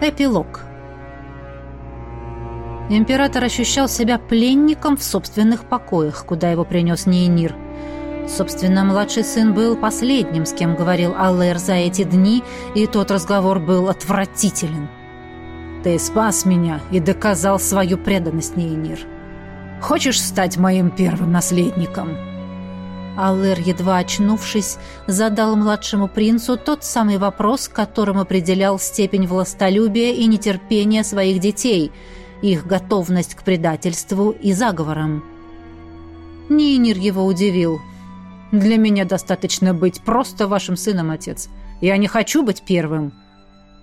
Эпилог. Император ощущал себя пленником в собственных покоях, куда его принес Нейнир. Собственно, младший сын был последним, с кем говорил Аллер за эти дни, и тот разговор был отвратителен. «Ты спас меня и доказал свою преданность, Нейнир. Хочешь стать моим первым наследником?» Аллер, едва очнувшись, задал младшему принцу тот самый вопрос, которым определял степень властолюбия и нетерпения своих детей, их готовность к предательству и заговорам. Нинир его удивил. «Для меня достаточно быть просто вашим сыном, отец. Я не хочу быть первым».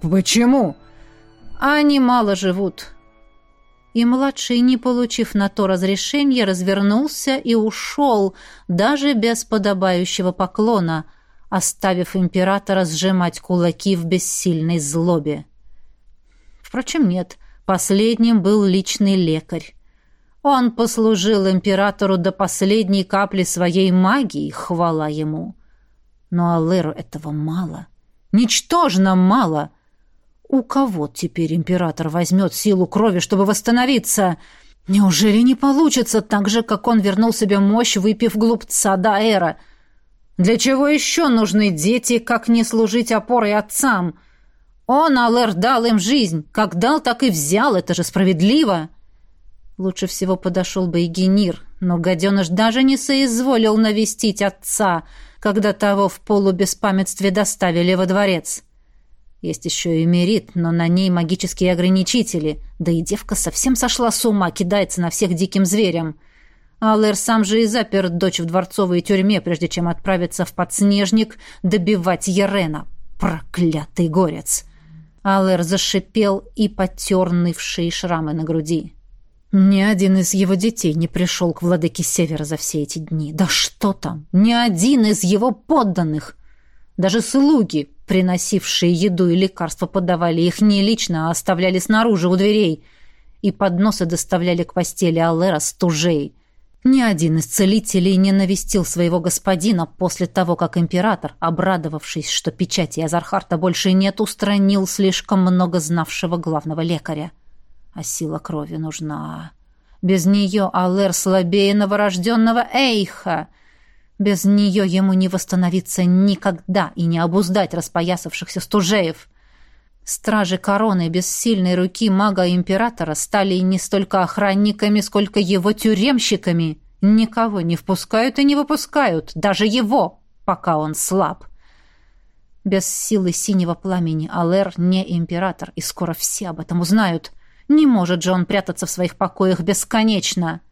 «Почему?» «Они мало живут и младший, не получив на то разрешения, развернулся и ушел, даже без подобающего поклона, оставив императора сжимать кулаки в бессильной злобе. Впрочем, нет, последним был личный лекарь. Он послужил императору до последней капли своей магии, хвала ему. Но Алэру этого мало. Ничтожно мало — у кого теперь император возьмет силу крови, чтобы восстановиться? Неужели не получится так же, как он вернул себе мощь, выпив глупца Даэра? Для чего еще нужны дети, как не служить опорой отцам? Он, Алэр, дал им жизнь. Как дал, так и взял. Это же справедливо. Лучше всего подошел бы и Генир, но гаденыш даже не соизволил навестить отца, когда того в полубеспамятстве доставили во дворец. — есть еще и Мерит, но на ней магические ограничители. Да и девка совсем сошла с ума, кидается на всех диким зверям. Алэр сам же и запер дочь в дворцовой тюрьме, прежде чем отправиться в подснежник добивать Ерена. Проклятый горец! Алэр зашипел и потер нывшие шрамы на груди. Ни один из его детей не пришел к владыке Севера за все эти дни. Да что там! Ни один из его подданных! Даже слуги, приносившие еду и лекарства, подавали их не лично, а оставляли снаружи у дверей. И подносы доставляли к постели Аллера стужей. Ни один из целителей не навестил своего господина после того, как император, обрадовавшись, что печати Азархарта больше нет, устранил слишком много знавшего главного лекаря. А сила крови нужна. Без нее Аллер слабее новорожденного Эйха — без нее ему не восстановиться никогда и не обуздать распоясавшихся стужеев. Стражи короны без сильной руки мага-императора стали не столько охранниками, сколько его тюремщиками. Никого не впускают и не выпускают, даже его, пока он слаб. Без силы синего пламени Алэр не император, и скоро все об этом узнают. Не может же он прятаться в своих покоях бесконечно. —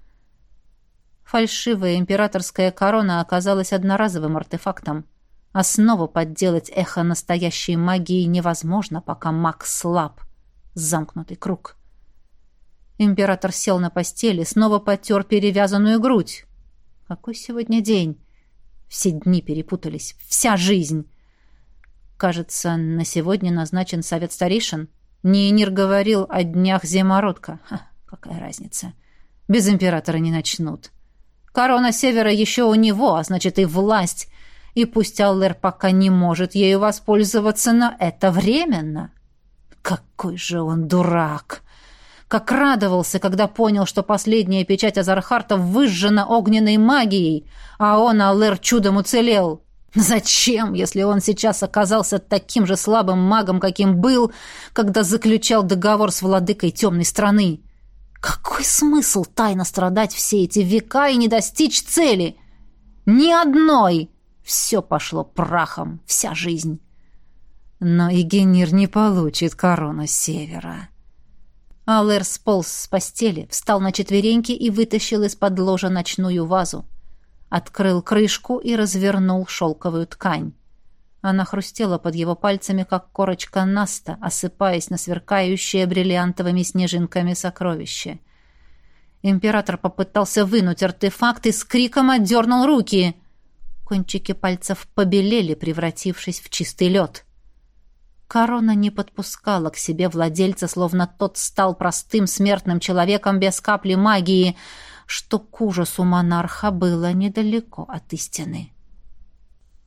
Фальшивая императорская корона оказалась одноразовым артефактом. Основу подделать эхо настоящей магии невозможно, пока маг слаб. Замкнутый круг. Император сел на постели, снова потер перевязанную грудь. Какой сегодня день? Все дни перепутались. Вся жизнь. Кажется, на сегодня назначен совет старейшин. Нейнир говорил о днях зимородка. Ха, какая разница. Без императора не начнут. — Корона Севера еще у него, а значит и власть. И пусть Аллер пока не может ею воспользоваться, но это временно. Какой же он дурак! Как радовался, когда понял, что последняя печать Азархарта выжжена огненной магией, а он, Аллер, чудом уцелел. Зачем, если он сейчас оказался таким же слабым магом, каким был, когда заключал договор с владыкой темной страны? Какой смысл тайно страдать все эти века и не достичь цели? Ни одной! Все пошло прахом, вся жизнь. Но и Генир не получит корону севера. Алэр сполз с постели, встал на четвереньки и вытащил из-под ложа ночную вазу. Открыл крышку и развернул шелковую ткань. Она хрустела под его пальцами, как корочка наста, осыпаясь на сверкающее бриллиантовыми снежинками сокровище. Император попытался вынуть артефакт и с криком отдернул руки. Кончики пальцев побелели, превратившись в чистый лед. Корона не подпускала к себе владельца, словно тот стал простым смертным человеком без капли магии, что к ужасу монарха было недалеко от истины.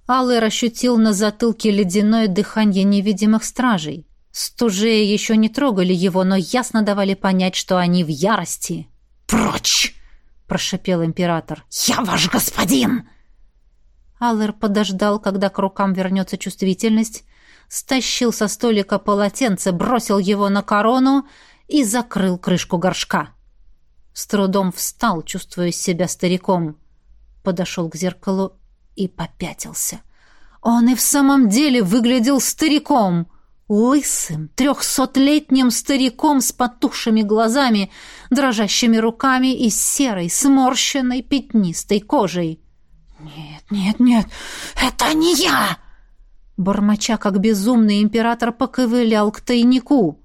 Аллер ощутил на затылке ледяное дыхание невидимых стражей. Стужеи еще не трогали его, но ясно давали понять, что они в ярости. «Прочь!» — прошипел император. «Я ваш господин!» Аллер подождал, когда к рукам вернется чувствительность, стащил со столика полотенце, бросил его на корону и закрыл крышку горшка. С трудом встал, чувствуя себя стариком. Подошел к зеркалу и попятился. Он и в самом деле выглядел стариком — лысым, трехсотлетним стариком с потухшими глазами, дрожащими руками и серой, сморщенной, пятнистой кожей. «Нет, нет, нет, это не я!» Бормоча, как безумный император, поковылял к тайнику.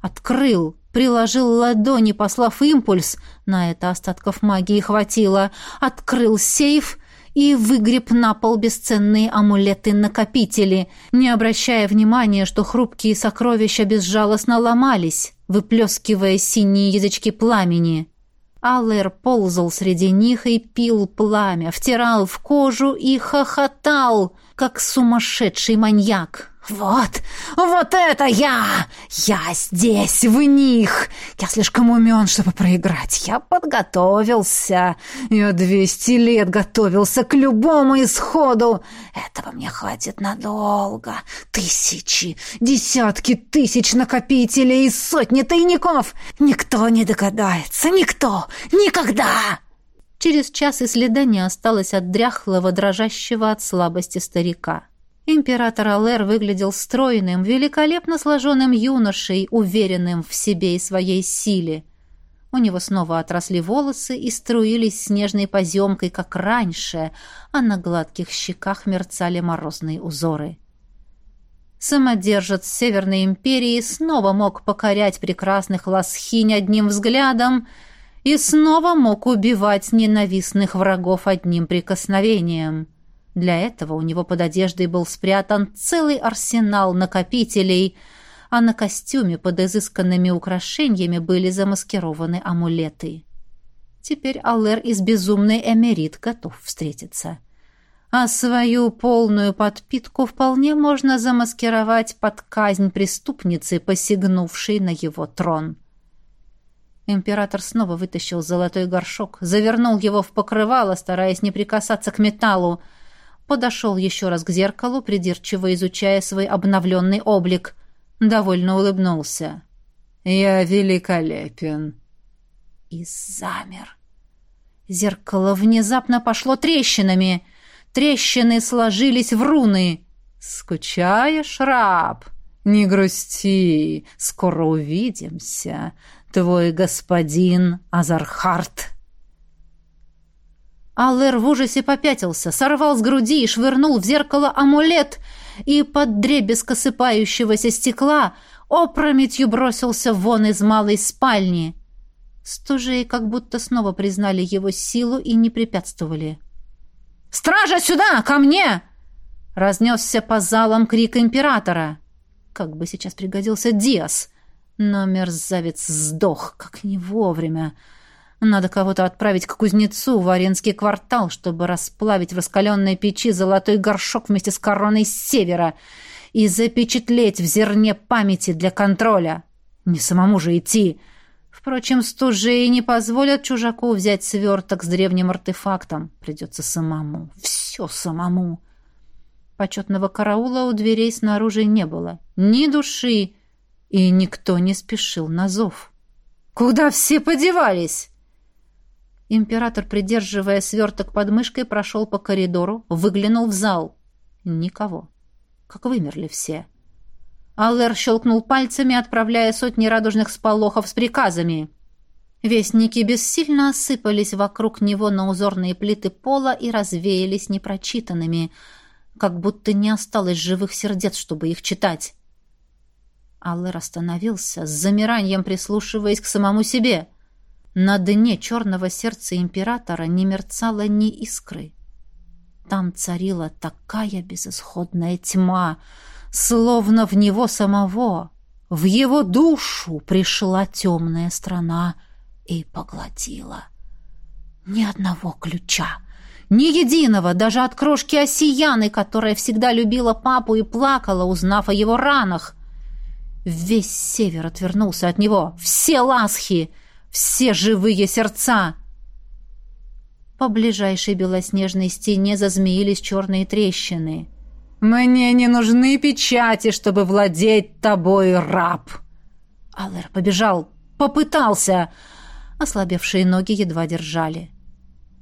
Открыл, приложил ладони, послав импульс, на это остатков магии хватило, открыл сейф и выгреб на пол бесценные амулеты-накопители, не обращая внимания, что хрупкие сокровища безжалостно ломались, выплескивая синие язычки пламени. Аллер ползал среди них и пил пламя, втирал в кожу и хохотал, как сумасшедший маньяк. «Вот, вот это я! Я здесь, в них! Я слишком умен, чтобы проиграть. Я подготовился. Я двести лет готовился к любому исходу. Этого мне хватит надолго. Тысячи, десятки тысяч накопителей и сотни тайников. Никто не догадается, никто, никогда!» Через час и следа не осталось от дряхлого, дрожащего от слабости старика. Император Алэр выглядел стройным, великолепно сложенным юношей, уверенным в себе и своей силе. У него снова отросли волосы и струились снежной поземкой, как раньше, а на гладких щеках мерцали морозные узоры. Самодержец Северной империи снова мог покорять прекрасных ласхинь одним взглядом и снова мог убивать ненавистных врагов одним прикосновением — для этого у него под одеждой был спрятан целый арсенал накопителей, а на костюме под изысканными украшениями были замаскированы амулеты. Теперь Аллер из безумной Эмерит готов встретиться. А свою полную подпитку вполне можно замаскировать под казнь преступницы, посягнувшей на его трон. Император снова вытащил золотой горшок, завернул его в покрывало, стараясь не прикасаться к металлу, подошел еще раз к зеркалу, придирчиво изучая свой обновленный облик. Довольно улыбнулся. «Я великолепен». И замер. Зеркало внезапно пошло трещинами. Трещины сложились в руны. «Скучаешь, раб? Не грусти, скоро увидимся. Твой господин Азархарт». Аллер в ужасе попятился, сорвал с груди и швырнул в зеркало амулет, и под дребезг осыпающегося стекла опрометью бросился вон из малой спальни. Стужей как будто снова признали его силу и не препятствовали. «Стража сюда! Ко мне!» Разнесся по залам крик императора. Как бы сейчас пригодился Диас, но мерзавец сдох, как не вовремя. Надо кого-то отправить к кузнецу в Аренский квартал, чтобы расплавить в раскаленной печи золотой горшок вместе с короной с севера и запечатлеть в зерне памяти для контроля. Не самому же идти. Впрочем, стужи не позволят чужаку взять сверток с древним артефактом. Придется самому. Все самому. Почетного караула у дверей снаружи не было. Ни души. И никто не спешил на зов. «Куда все подевались?» Император, придерживая сверток под мышкой, прошел по коридору, выглянул в зал. Никого. Как вымерли все. Аллер щелкнул пальцами, отправляя сотни радужных сполохов с приказами. Вестники бессильно осыпались вокруг него на узорные плиты пола и развеялись непрочитанными, как будто не осталось живых сердец, чтобы их читать. Аллер остановился, с замиранием прислушиваясь к самому себе — на дне черного сердца императора не мерцало ни искры. Там царила такая безысходная тьма, словно в него самого, в его душу пришла темная страна и поглотила. Ни одного ключа, ни единого, даже от крошки осияны, которая всегда любила папу и плакала, узнав о его ранах. Весь север отвернулся от него. Все ласхи, все живые сердца. По ближайшей белоснежной стене зазмеились черные трещины. «Мне не нужны печати, чтобы владеть тобой, раб!» Аллер побежал, попытался. Ослабевшие ноги едва держали.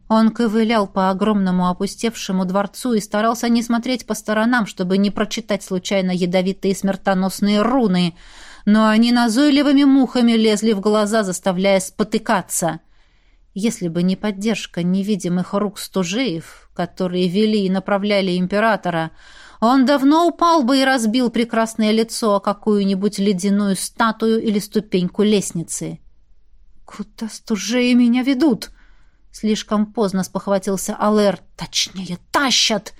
Он ковылял по огромному опустевшему дворцу и старался не смотреть по сторонам, чтобы не прочитать случайно ядовитые смертоносные руны, но они назойливыми мухами лезли в глаза, заставляя спотыкаться. Если бы не поддержка невидимых рук стужеев, которые вели и направляли императора, он давно упал бы и разбил прекрасное лицо о какую-нибудь ледяную статую или ступеньку лестницы. «Куда стужеи меня ведут?» Слишком поздно спохватился Алэр. «Точнее, тащат!»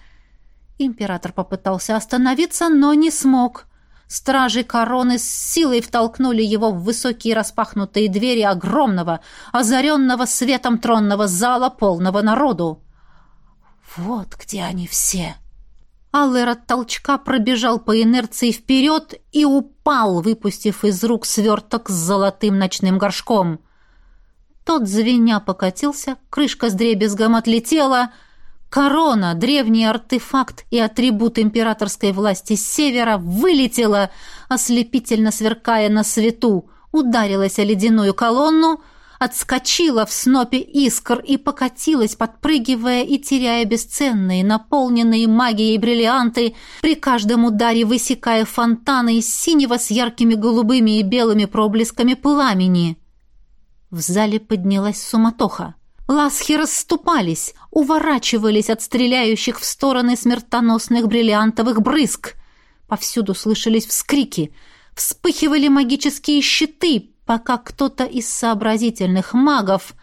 Император попытался остановиться, но не смог. Стражи короны с силой втолкнули его в высокие распахнутые двери огромного, озаренного светом тронного зала, полного народу. Вот где они все. Аллер от толчка пробежал по инерции вперед и упал, выпустив из рук сверток с золотым ночным горшком. Тот звеня покатился, крышка с дребезгом отлетела — Корона, древний артефакт и атрибут императорской власти с севера, вылетела, ослепительно сверкая на свету, ударилась о ледяную колонну, отскочила в снопе искр и покатилась, подпрыгивая и теряя бесценные, наполненные магией бриллианты, при каждом ударе высекая фонтаны из синего с яркими голубыми и белыми проблесками пламени. В зале поднялась суматоха. Ласхи расступались, уворачивались от стреляющих в стороны смертоносных бриллиантовых брызг. Повсюду слышались вскрики, вспыхивали магические щиты, пока кто-то из сообразительных магов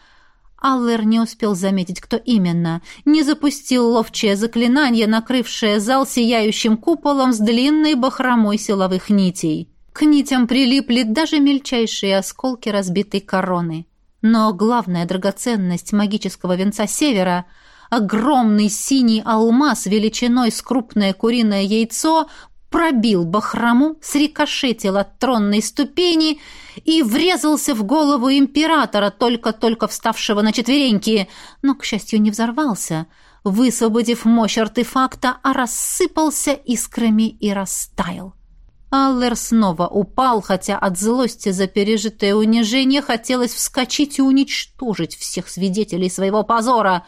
Аллер не успел заметить, кто именно, не запустил ловчее заклинание, накрывшее зал сияющим куполом с длинной бахромой силовых нитей. К нитям прилипли даже мельчайшие осколки разбитой короны. Но главная драгоценность магического венца Севера — огромный синий алмаз величиной с крупное куриное яйцо пробил бахрому, срикошетил от тронной ступени и врезался в голову императора, только-только вставшего на четвереньки, но, к счастью, не взорвался, высвободив мощь артефакта, а рассыпался искрами и растаял. Аллер снова упал, хотя от злости за пережитое унижение хотелось вскочить и уничтожить всех свидетелей своего позора.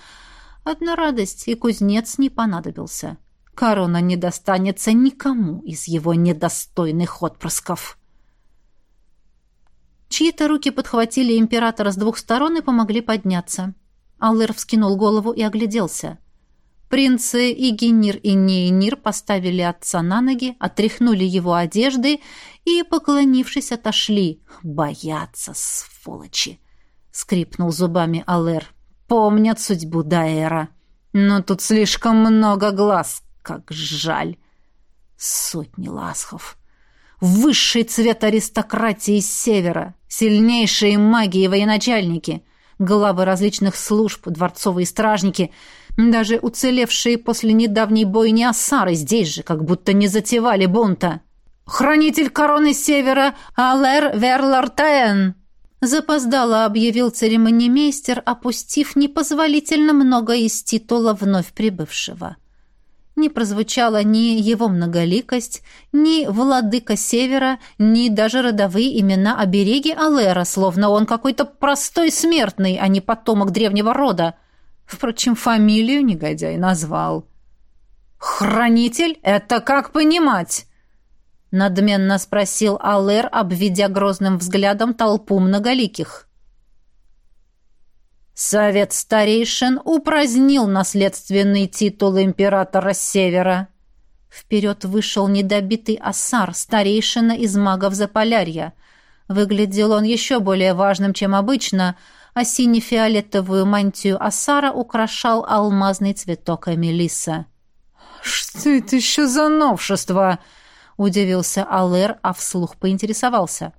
Одна радость, и кузнец не понадобился. Корона не достанется никому из его недостойных отпрысков. Чьи-то руки подхватили императора с двух сторон и помогли подняться. Аллер вскинул голову и огляделся — Принцы Игенир и Нейнир поставили отца на ноги, отряхнули его одежды и, поклонившись, отошли. «Боятся, сволочи!» — скрипнул зубами Алэр. «Помнят судьбу Даэра. Но тут слишком много глаз, как жаль!» Сотни ласхов. Высший цвет аристократии севера, сильнейшие маги и военачальники, главы различных служб, дворцовые стражники — даже уцелевшие после недавней бойни Ассары здесь же как будто не затевали бунта. «Хранитель короны Севера Алэр Верлартен!» Запоздало объявил церемонимейстер, опустив непозволительно много из титула вновь прибывшего. Не прозвучала ни его многоликость, ни владыка Севера, ни даже родовые имена обереги Алэра, словно он какой-то простой смертный, а не потомок древнего рода — Впрочем, фамилию негодяй назвал. «Хранитель? Это как понимать?» Надменно спросил Алэр, обведя грозным взглядом толпу многоликих. Совет старейшин упразднил наследственный титул императора Севера. Вперед вышел недобитый Асар, старейшина из магов Заполярья. Выглядел он еще более важным, чем обычно — а сине-фиолетовую мантию Асара украшал алмазный цветок Эмилиса. «Что это еще за новшество?» — удивился Алэр, а вслух поинтересовался.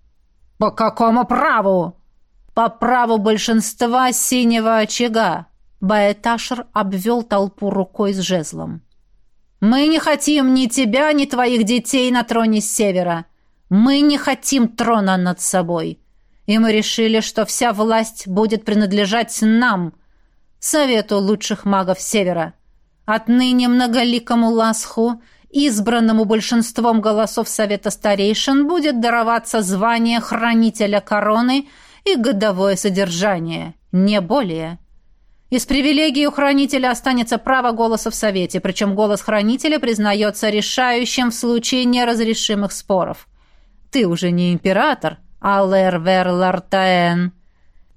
«По какому праву?» «По праву большинства синего очага», — Баэташер обвел толпу рукой с жезлом. «Мы не хотим ни тебя, ни твоих детей на троне севера. Мы не хотим трона над собой. И мы решили, что вся власть будет принадлежать нам, Совету лучших магов Севера. Отныне многоликому Ласху, избранному большинством голосов Совета Старейшин, будет дароваться звание Хранителя Короны и годовое содержание, не более. Из привилегий у хранителя останется право голоса в Совете, причем голос хранителя признается решающим в случае неразрешимых споров. Ты уже не император, а Лэр Верлартаэн.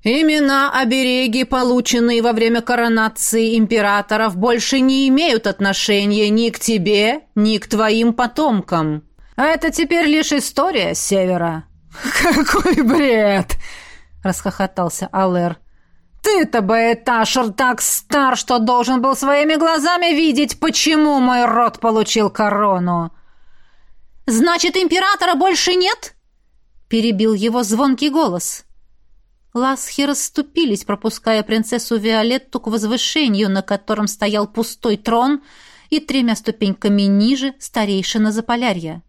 Имена-обереги, полученные во время коронации императоров, больше не имеют отношения ни к тебе, ни к твоим потомкам. А это теперь лишь история Севера». «Какой бред!» — расхохотался Алэр. Ты-то, Баэташер, так стар, что должен был своими глазами видеть, почему мой род получил корону. Значит, императора больше нет? Перебил его звонкий голос. Ласхи расступились, пропуская принцессу Виолетту к возвышению, на котором стоял пустой трон, и тремя ступеньками ниже старейшина Заполярья.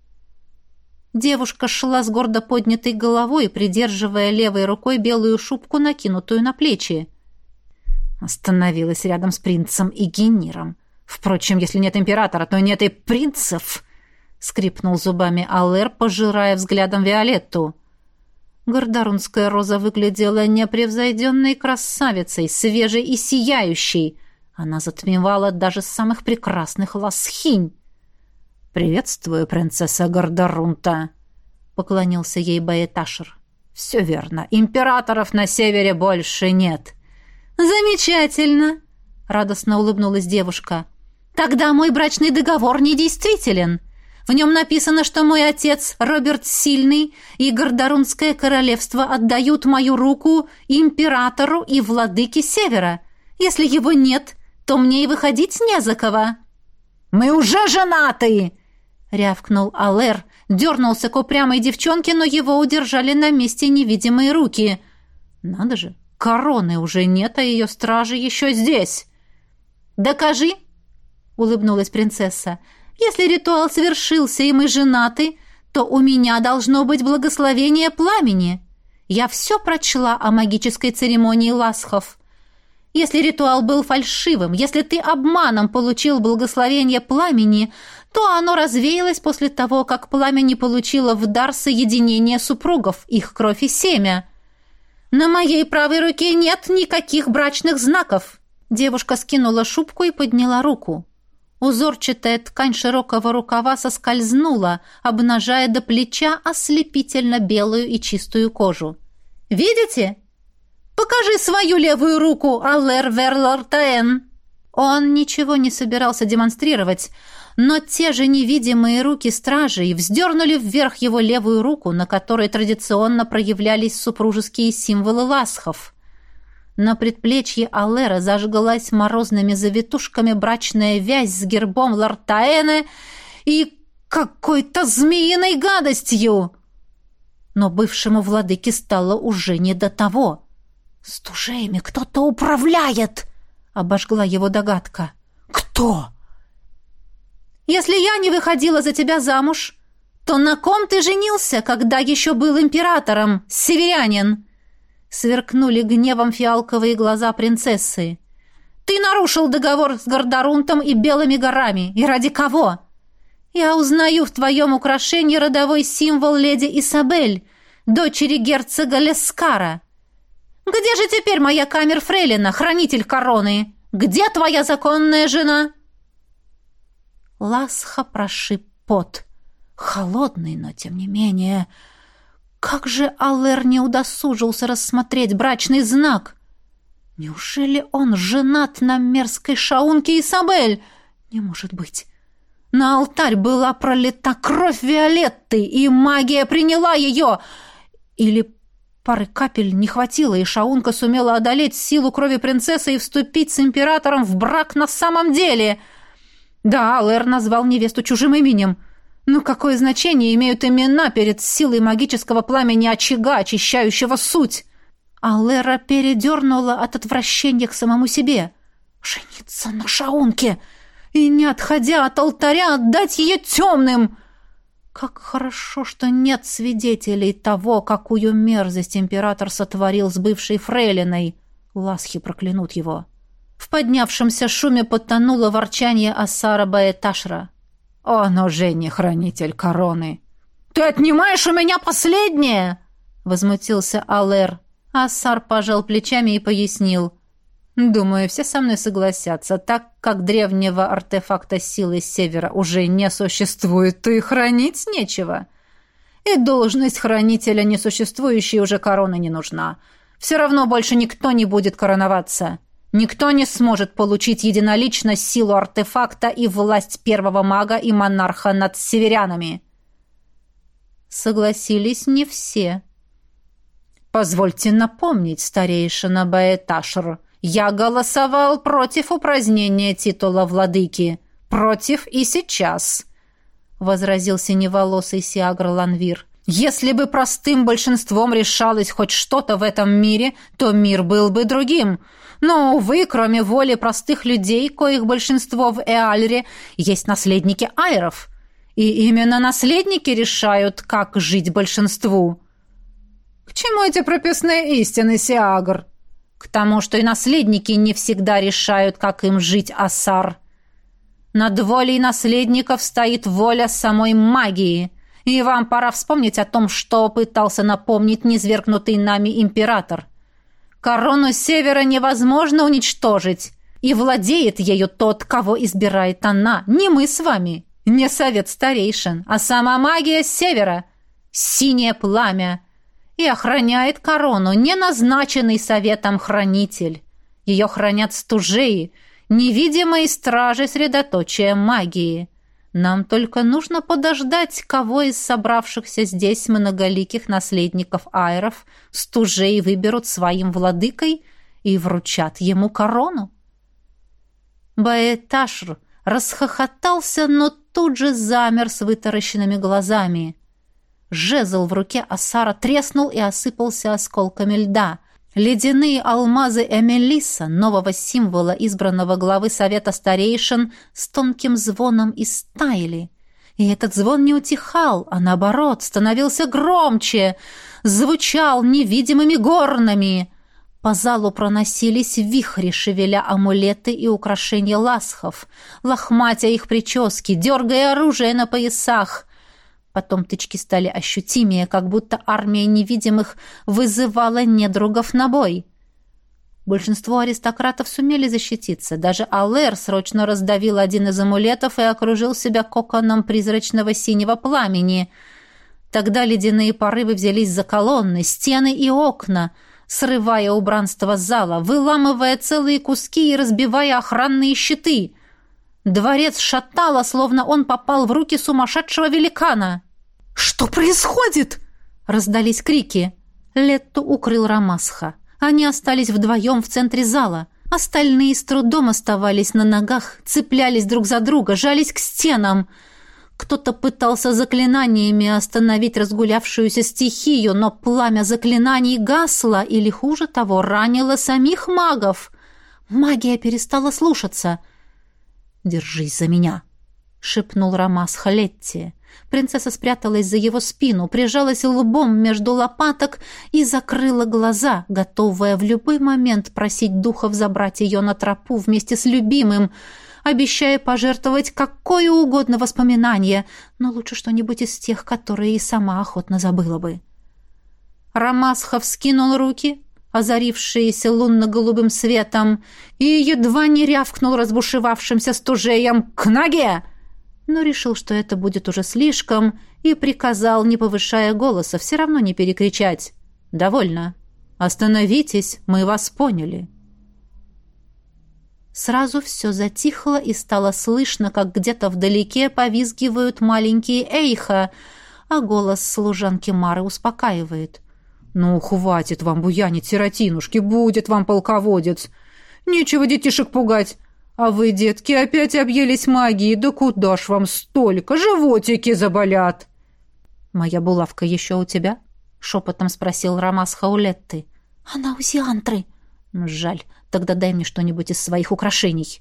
Девушка шла с гордо поднятой головой, придерживая левой рукой белую шубку, накинутую на плечи. Остановилась рядом с принцем и генером. Впрочем, если нет императора, то нет и принцев, скрипнул зубами Алэр, пожирая взглядом Виолетту. Гордарунская роза выглядела непревзойденной красавицей, свежей и сияющей. Она затмевала даже самых прекрасных ласхинь. «Приветствую, принцесса Гордорунта», — поклонился ей Баэташер. «Все верно. Императоров на севере больше нет». «Замечательно!» — радостно улыбнулась девушка. «Тогда мой брачный договор недействителен. В нем написано, что мой отец, Роберт Сильный, и Гордорунское королевство отдают мою руку императору и владыке Севера. Если его нет, то мне и выходить не за кого». «Мы уже женаты!» рявкнул Алэр, дернулся к упрямой девчонке, но его удержали на месте невидимые руки. Надо же, короны уже нет, а ее стражи еще здесь. «Докажи!» — улыбнулась принцесса. «Если ритуал совершился, и мы женаты, то у меня должно быть благословение пламени. Я все прочла о магической церемонии ласхов. Если ритуал был фальшивым, если ты обманом получил благословение пламени, то оно развеялось после того, как пламя не получило в дар соединения супругов, их кровь и семя. На моей правой руке нет никаких брачных знаков. Девушка скинула шубку и подняла руку. Узорчатая ткань широкого рукава соскользнула, обнажая до плеча ослепительно белую и чистую кожу. «Видите? Покажи свою левую руку, Аллер Верлортаэн!» Он ничего не собирался демонстрировать, но те же невидимые руки стражей вздернули вверх его левую руку, на которой традиционно проявлялись супружеские символы ласхов. На предплечье Аллера зажглась морозными завитушками брачная вязь с гербом Лартаэна и какой-то змеиной гадостью. Но бывшему владыке стало уже не до того. «С тужеями кто-то управляет!» — обожгла его догадка. «Кто?» Если я не выходила за тебя замуж, то на ком ты женился, когда еще был императором, северянин?» Сверкнули гневом фиалковые глаза принцессы. «Ты нарушил договор с Гордорунтом и Белыми горами. И ради кого?» «Я узнаю в твоем украшении родовой символ леди Исабель, дочери герцога Лескара. Где же теперь моя камер Фрейлина, хранитель короны? Где твоя законная жена?» Ласха прошиб пот. Холодный, но тем не менее... Как же Аллер не удосужился рассмотреть брачный знак? Неужели он женат на мерзкой шаунке Исабель? Не может быть. На алтарь была пролита кровь Виолетты, и магия приняла ее. Или пары капель не хватило, и шаунка сумела одолеть силу крови принцессы и вступить с императором в брак на самом деле — да, Лэр назвал невесту чужим именем. Но какое значение имеют имена перед силой магического пламени очага, очищающего суть? А Лера передернула от отвращения к самому себе. Жениться на шаунке и, не отходя от алтаря, отдать ее темным. Как хорошо, что нет свидетелей того, какую мерзость император сотворил с бывшей фрейлиной. Ласхи проклянут его. В поднявшемся шуме потонуло ворчание Асара Баэташра. «Он уже не хранитель короны». «Ты отнимаешь у меня последнее!» — возмутился Алэр. Ассар пожал плечами и пояснил. «Думаю, все со мной согласятся. Так как древнего артефакта силы севера уже не существует, то и хранить нечего. И должность хранителя несуществующей уже короны не нужна. Все равно больше никто не будет короноваться. Никто не сможет получить единолично силу артефакта и власть первого мага и монарха над северянами». Согласились не все. Позвольте напомнить, старейшина Баэташр, я голосовал против упразднения титула владыки. Против и сейчас, — возразил синеволосый Сиагр Ланвир. Если бы простым большинством решалось хоть что-то в этом мире, то мир был бы другим. Но, увы, кроме воли простых людей, коих большинство в Эальре, есть наследники айров. И именно наследники решают, как жить большинству. «К чему эти прописные истины, Сиагр?» «К тому, что и наследники не всегда решают, как им жить, Асар. Над волей наследников стоит воля самой магии, и вам пора вспомнить о том, что пытался напомнить низвергнутый нами император. Корону Севера невозможно уничтожить, и владеет ею тот, кого избирает она, не мы с вами, не совет старейшин, а сама магия Севера, синее пламя» и охраняет корону не назначенный советом хранитель. Ее хранят стужеи, невидимые стражи средоточия магии. Нам только нужно подождать, кого из собравшихся здесь многоликих наследников айров стужей выберут своим владыкой и вручат ему корону. Баэташр расхохотался, но тут же замер с вытаращенными глазами. Жезл в руке Асара треснул и осыпался осколками льда. Ледяные алмазы Эмелиса, нового символа избранного главы Совета Старейшин, с тонким звоном истаяли. И этот звон не утихал, а наоборот, становился громче, звучал невидимыми горнами. По залу проносились вихри, шевеля амулеты и украшения ласхов, лохматя их прически, дергая оружие на поясах — Потом тычки стали ощутимее, как будто армия невидимых вызывала недругов на бой. Большинство аристократов сумели защититься. Даже Алэр срочно раздавил один из амулетов и окружил себя коконом призрачного синего пламени. Тогда ледяные порывы взялись за колонны, стены и окна, срывая убранство зала, выламывая целые куски и разбивая охранные щиты. Дворец шатало, словно он попал в руки сумасшедшего великана. «Что происходит?» — раздались крики. Летту укрыл Рамасха. Они остались вдвоем в центре зала. Остальные с трудом оставались на ногах, цеплялись друг за друга, жались к стенам. Кто-то пытался заклинаниями остановить разгулявшуюся стихию, но пламя заклинаний гасло или, хуже того, ранило самих магов. Магия перестала слушаться. «Держись за меня», — шепнул Рамас Халетти. Принцесса спряталась за его спину, прижалась лбом между лопаток и закрыла глаза, готовая в любой момент просить духов забрать ее на тропу вместе с любимым, обещая пожертвовать какое угодно воспоминание, но лучше что-нибудь из тех, которые и сама охотно забыла бы. Рамасхов скинул руки, озарившиеся лунно-голубым светом, и едва не рявкнул разбушевавшимся стужеем «К ноге!» Но решил, что это будет уже слишком, и приказал, не повышая голоса, все равно не перекричать. «Довольно. Остановитесь, мы вас поняли». Сразу все затихло и стало слышно, как где-то вдалеке повизгивают маленькие эйха, а голос служанки Мары успокаивает. «Ну, хватит вам буянить, сиротинушки, будет вам полководец. Нечего детишек пугать. А вы, детки, опять объелись магией, да куда ж вам столько? Животики заболят!» «Моя булавка еще у тебя?» — шепотом спросил Ромас Хаулетты. «Она у Зиантры». «Жаль, тогда дай мне что-нибудь из своих украшений».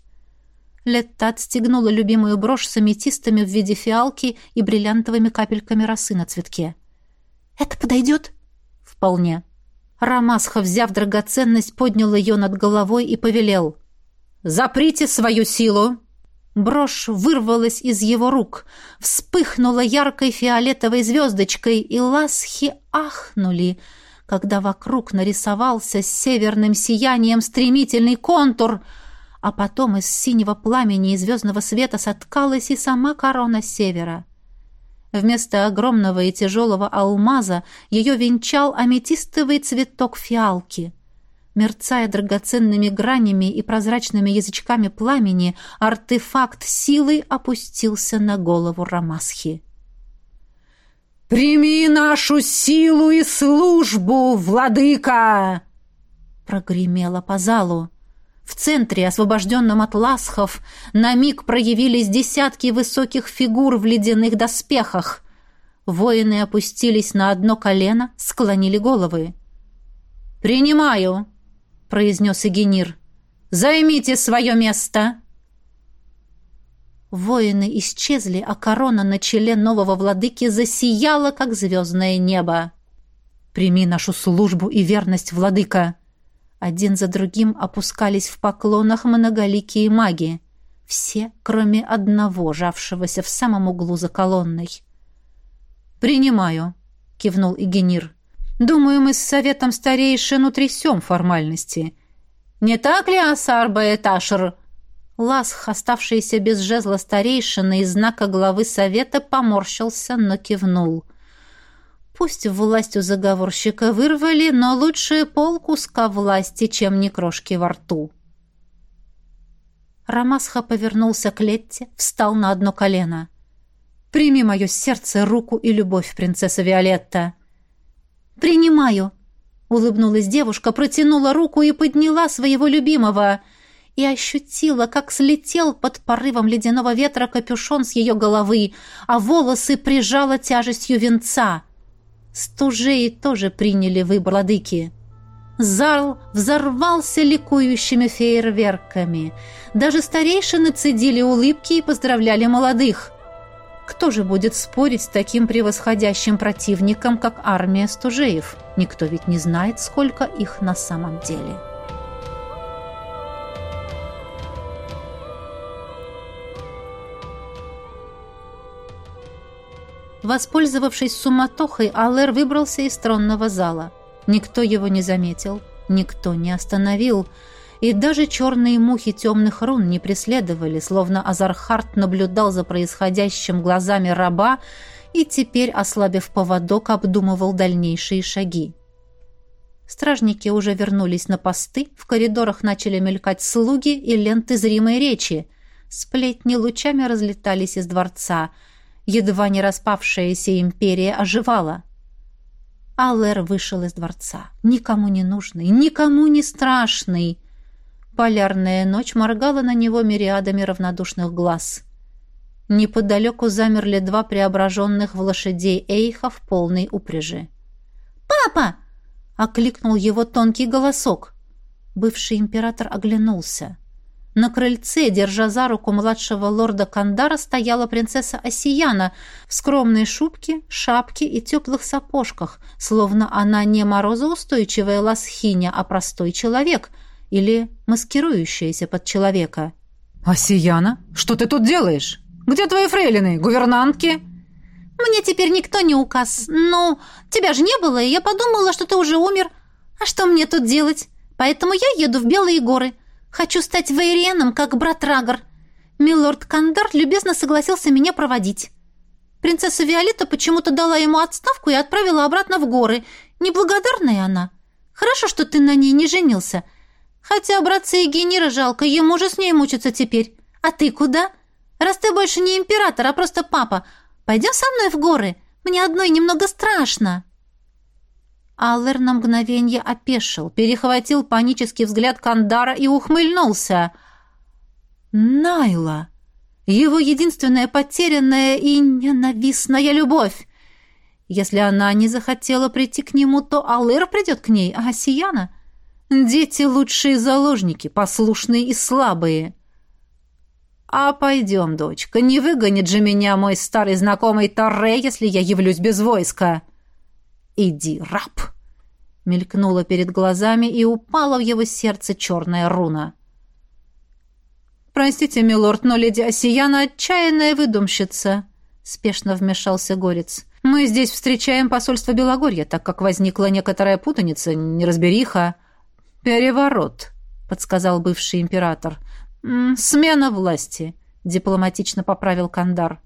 Летта отстегнула любимую брошь с аметистами в виде фиалки и бриллиантовыми капельками росы на цветке. «Это подойдет?» «Вполне». Рамасха, взяв драгоценность, поднял ее над головой и повелел. «Заприте свою силу!» Брошь вырвалась из его рук, вспыхнула яркой фиолетовой звездочкой, и ласхи ахнули, когда вокруг нарисовался с северным сиянием стремительный контур, а потом из синего пламени и звездного света соткалась и сама корона севера. Вместо огромного и тяжелого алмаза ее венчал аметистовый цветок фиалки — Мерцая драгоценными гранями и прозрачными язычками пламени, артефакт силы опустился на голову Рамасхи. «Прими нашу силу и службу, владыка!» Прогремело по залу. В центре, освобожденном от ласхов, на миг проявились десятки высоких фигур в ледяных доспехах. Воины опустились на одно колено, склонили головы. «Принимаю!» Произнес Игенир. «Займите свое место!» Воины исчезли, а корона на челе нового владыки засияла, как звездное небо. «Прими нашу службу и верность, владыка!» Один за другим опускались в поклонах многоликие маги. Все, кроме одного, жавшегося в самом углу за колонной. «Принимаю», — кивнул Игенир. Думаю, мы с советом старейшин утрясем формальности. Не так ли, Асар Баэташер?» Ласх, оставшийся без жезла старейшины и знака главы совета, поморщился, но кивнул. Пусть власть у заговорщика вырвали, но лучше полкуска власти, чем не крошки во рту. Рамасха повернулся к Летте, встал на одно колено. «Прими мое сердце, руку и любовь, принцесса Виолетта!» «Принимаю!» — улыбнулась девушка, протянула руку и подняла своего любимого и ощутила, как слетел под порывом ледяного ветра капюшон с ее головы, а волосы прижала тяжестью венца. Стужеи тоже приняли выбор ладыки. Зал взорвался ликующими фейерверками. Даже старейшины цедили улыбки и поздравляли молодых. Кто же будет спорить с таким превосходящим противником, как армия стужеев? Никто ведь не знает, сколько их на самом деле. Воспользовавшись суматохой, Аллер выбрался из тронного зала. Никто его не заметил, никто не остановил, и даже черные мухи темных рун не преследовали, словно Азархарт наблюдал за происходящим глазами раба и теперь, ослабив поводок, обдумывал дальнейшие шаги. Стражники уже вернулись на посты, в коридорах начали мелькать слуги и ленты зримой речи. Сплетни лучами разлетались из дворца. Едва не распавшаяся империя оживала. Аллер вышел из дворца. Никому не нужный, никому не страшный. Полярная ночь моргала на него мириадами равнодушных глаз. Неподалеку замерли два преображенных в лошадей эйха в полной упряжи. «Папа!» — окликнул его тонкий голосок. Бывший император оглянулся. На крыльце, держа за руку младшего лорда Кандара, стояла принцесса Осияна в скромной шубке, шапке и теплых сапожках, словно она не морозоустойчивая ласхиня, а простой человек — или маскирующаяся под человека. «Осияна, что ты тут делаешь? Где твои фрейлины, гувернантки?» «Мне теперь никто не указ. Ну, тебя же не было, и я подумала, что ты уже умер. А что мне тут делать? Поэтому я еду в Белые горы. Хочу стать вейриеном, как брат Рагор. Милорд Кандар любезно согласился меня проводить. Принцесса Виолетта почему-то дала ему отставку и отправила обратно в горы. Неблагодарная она. Хорошо, что ты на ней не женился. Хотя братца Егенира жалко, ему же с ней мучиться теперь. А ты куда? Раз ты больше не император, а просто папа, пойдем со мной в горы? Мне одной немного страшно». Аллер на мгновение опешил, перехватил панический взгляд Кандара и ухмыльнулся. «Найла! Его единственная потерянная и ненавистная любовь! Если она не захотела прийти к нему, то Аллер придет к ней, а Сияна...» Дети — лучшие заложники, послушные и слабые. «А пойдем, дочка, не выгонит же меня мой старый знакомый Торре, если я явлюсь без войска!» «Иди, раб!» Мелькнула перед глазами и упала в его сердце черная руна. «Простите, милорд, но леди Осияна отчаянная выдумщица», — спешно вмешался Горец. «Мы здесь встречаем посольство Белогорья, так как возникла некоторая путаница, неразбериха». «Переворот», — подсказал бывший император. «Смена власти», — дипломатично поправил Кандар.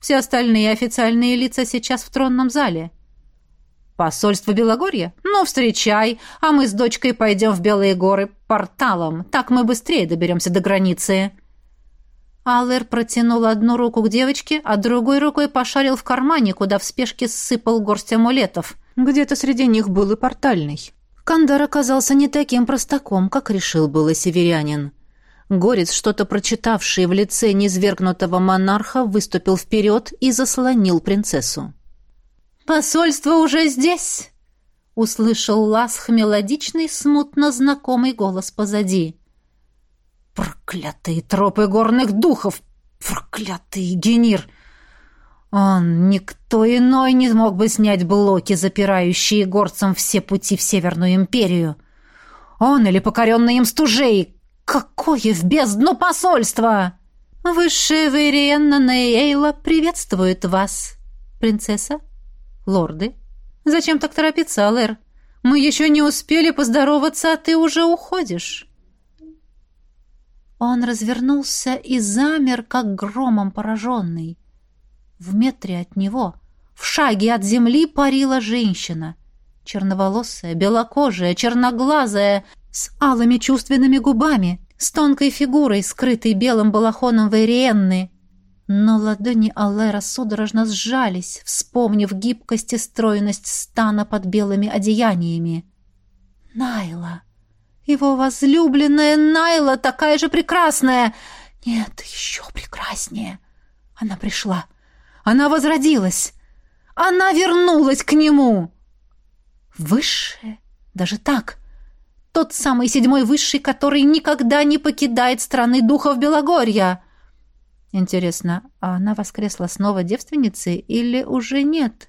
«Все остальные официальные лица сейчас в тронном зале». «Посольство Белогорья? Ну, встречай, а мы с дочкой пойдем в Белые горы порталом. Так мы быстрее доберемся до границы». Аллер протянул одну руку к девочке, а другой рукой пошарил в кармане, куда в спешке ссыпал горсть амулетов. Где-то среди них был и портальный. Кандар оказался не таким простаком, как решил было северянин. Горец, что-то прочитавший в лице низвергнутого монарха, выступил вперед и заслонил принцессу. «Посольство уже здесь!» — услышал Ласх мелодичный, смутно знакомый голос позади. «Проклятые тропы горных духов! Проклятый генир!» Он, никто иной, не мог бы снять блоки, запирающие горцам все пути в Северную империю. Он или покоренный им стужей. Какое в бездну посольство! Высшая Вейриенна Нейла приветствует вас, принцесса лорды. Зачем так торопиться, Алэр? Мы еще не успели поздороваться, а ты уже уходишь. Он развернулся и замер, как громом пораженный. В метре от него, в шаге от земли, парила женщина. Черноволосая, белокожая, черноглазая, с алыми чувственными губами, с тонкой фигурой, скрытой белым балахоном Вейриенны, но ладони Аллера судорожно сжались, вспомнив гибкость и стройность стана под белыми одеяниями. Найла! Его возлюбленная Найла, такая же прекрасная! Нет, еще прекраснее! Она пришла. Она возродилась. Она вернулась к нему. Высшая? Даже так? Тот самый седьмой высший, который никогда не покидает страны духов Белогорья. Интересно, а она воскресла снова девственницей или уже нет?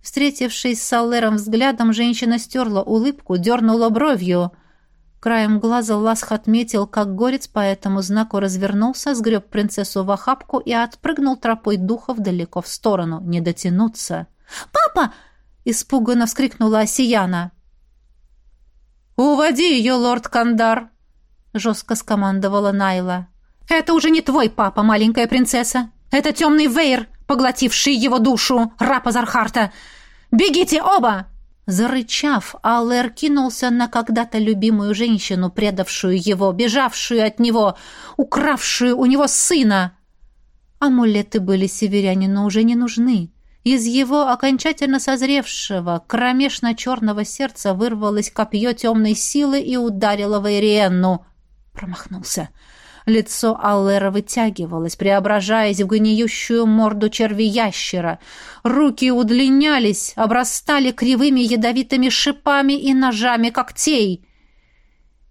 Встретившись с Аллером взглядом, женщина стерла улыбку, дернула бровью. Краем глаза Ласх отметил, как горец по этому знаку развернулся, сгреб принцессу в охапку и отпрыгнул тропой духов далеко в сторону, не дотянуться. «Папа!» — испуганно вскрикнула Осияна. «Уводи ее, лорд Кандар!» — жестко скомандовала Найла. «Это уже не твой папа, маленькая принцесса. Это темный Вейр, поглотивший его душу, раб Азархарта. Бегите оба!» Зарычав, Аллер кинулся на когда-то любимую женщину, предавшую его, бежавшую от него, укравшую у него сына. Амулеты были северянину уже не нужны. Из его окончательно созревшего, кромешно-черного сердца вырвалось копье темной силы и ударило Вейриенну. Промахнулся. Лицо Аллера вытягивалось, преображаясь в гниющую морду черви-ящера. Руки удлинялись, обрастали кривыми ядовитыми шипами и ножами когтей.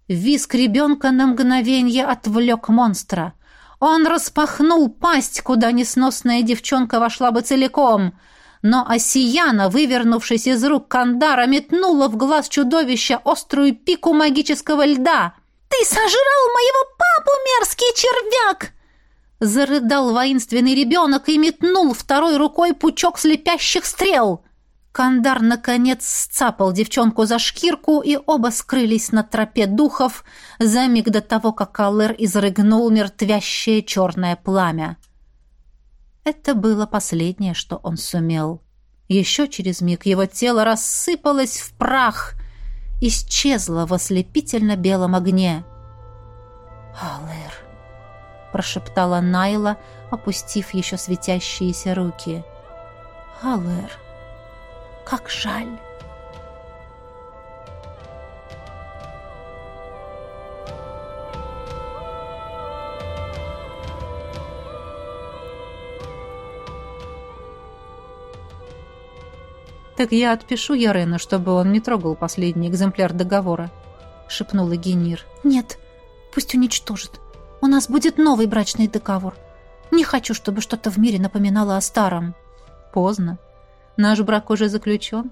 Виск ребенка на мгновенье отвлек монстра. Он распахнул пасть, куда несносная девчонка вошла бы целиком — но Осияна, вывернувшись из рук Кандара, метнула в глаз чудовища острую пику магического льда — «Ты сожрал моего папу, мерзкий червяк!» Зарыдал воинственный ребенок и метнул второй рукой пучок слепящих стрел. Кандар, наконец, сцапал девчонку за шкирку, и оба скрылись на тропе духов за миг до того, как Аллер изрыгнул мертвящее черное пламя. Это было последнее, что он сумел. Еще через миг его тело рассыпалось в прах — исчезла в ослепительно-белом огне. «Алэр!» — прошептала Найла, опустив еще светящиеся руки. «Алэр! Как жаль!» «Так я отпишу Ярену, чтобы он не трогал последний экземпляр договора», — шепнула Генир. «Нет, пусть уничтожит. У нас будет новый брачный договор. Не хочу, чтобы что-то в мире напоминало о старом. Поздно. Наш брак уже заключен.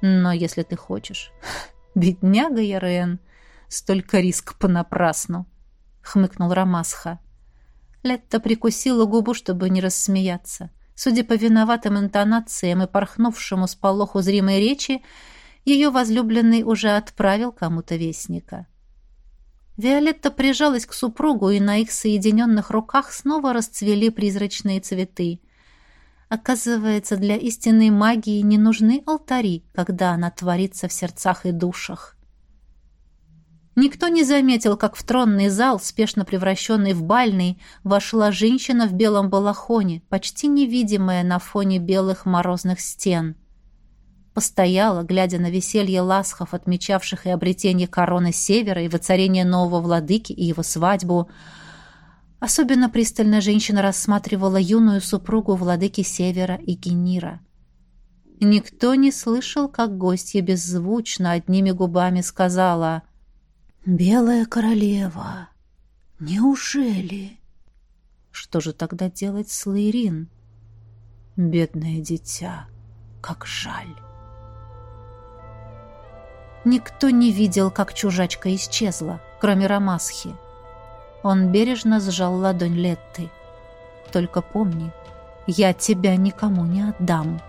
Но если ты хочешь... Бедняга Ярен, столько риск понапрасну, хмыкнул Рамасха. Летта прикусила губу, чтобы не рассмеяться. Судя по виноватым интонациям и порхнувшему с полоху зримой речи, ее возлюбленный уже отправил кому-то вестника. Виолетта прижалась к супругу, и на их соединенных руках снова расцвели призрачные цветы. Оказывается, для истинной магии не нужны алтари, когда она творится в сердцах и душах. Никто не заметил, как в тронный зал, спешно превращенный в бальный, вошла женщина в белом балахоне, почти невидимая на фоне белых морозных стен. Постояла, глядя на веселье ласхов, отмечавших и обретение короны севера, и воцарение нового владыки, и его свадьбу. Особенно пристально женщина рассматривала юную супругу владыки севера и Генира. Никто не слышал, как гостья беззвучно одними губами сказала «Белая королева, неужели?» Что же тогда делать с Лейрин? Бедное дитя, как жаль. Никто не видел, как чужачка исчезла, кроме Рамасхи. Он бережно сжал ладонь Летты. «Только помни, я тебя никому не отдам».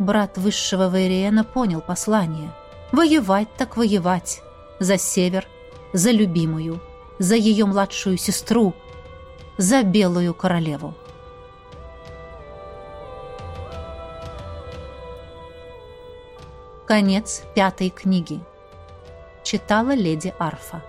Брат высшего Вейриена понял послание. «Воевать так воевать. За север, за любимую, за ее младшую сестру, за белую королеву». Конец пятой книги. Читала леди Арфа.